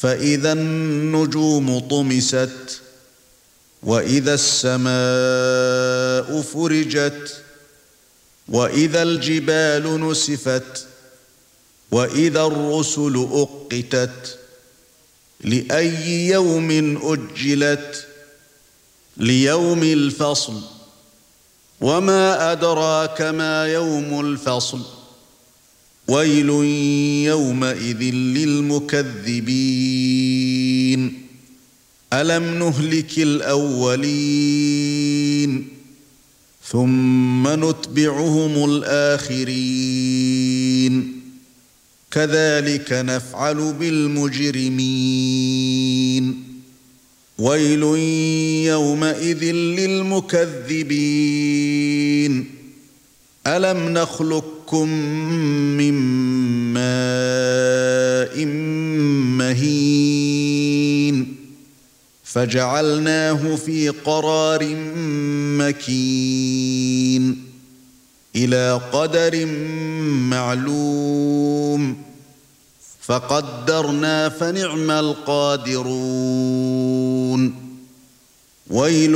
فإذا النجوم طمست وإذا السماء فرجت وإذا الجبال نسفت وإذا الرسل أقتت لأي يوم أجلت ليوم الفصل وما أدراك ما يوم الفصل ويل يومئذ للمكذبين. ألم نهلك الأولين؟ ثم نتبعهم الآخرين. كذلك نفعل بالمجرمين. ويل يومئذ للمكذبين. ألم نخلقكم من ماء مهين فجعلناه في قرار مكين إلى قدر معلوم فقدرنا فنعم القادرون ويل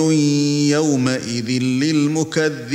يومئذ للمكذبين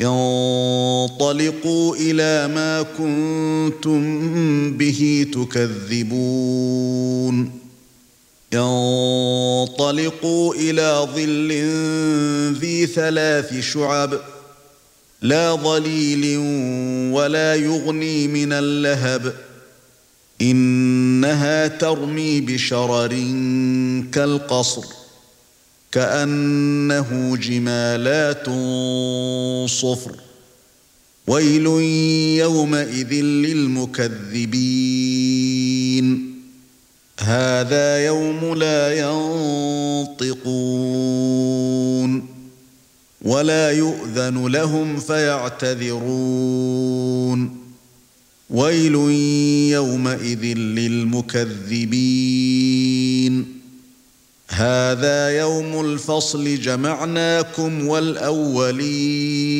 انطلقوا إلى ما كنتم به تكذبون. انطلقوا إلى ظل ذي ثلاث شعب لا ظليل ولا يغني من اللهب. إنها ترمي بشرر كالقصر. كأنه جمالات صفر. ويل يومئذ للمكذبين. هذا يوم لا ينطقون. ولا يؤذن لهم فيعتذرون. ويل يومئذ للمكذبين. هذا يوم الفصل جمعناكم والأولين.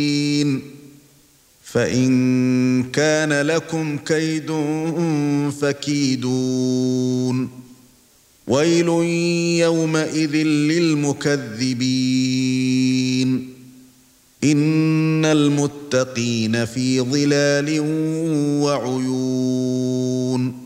فإن كان لكم كيد فكيدون. ويل يومئذ للمكذبين. إن المتقين في ظلال وعيون.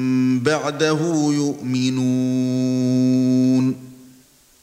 بعده يؤمنون.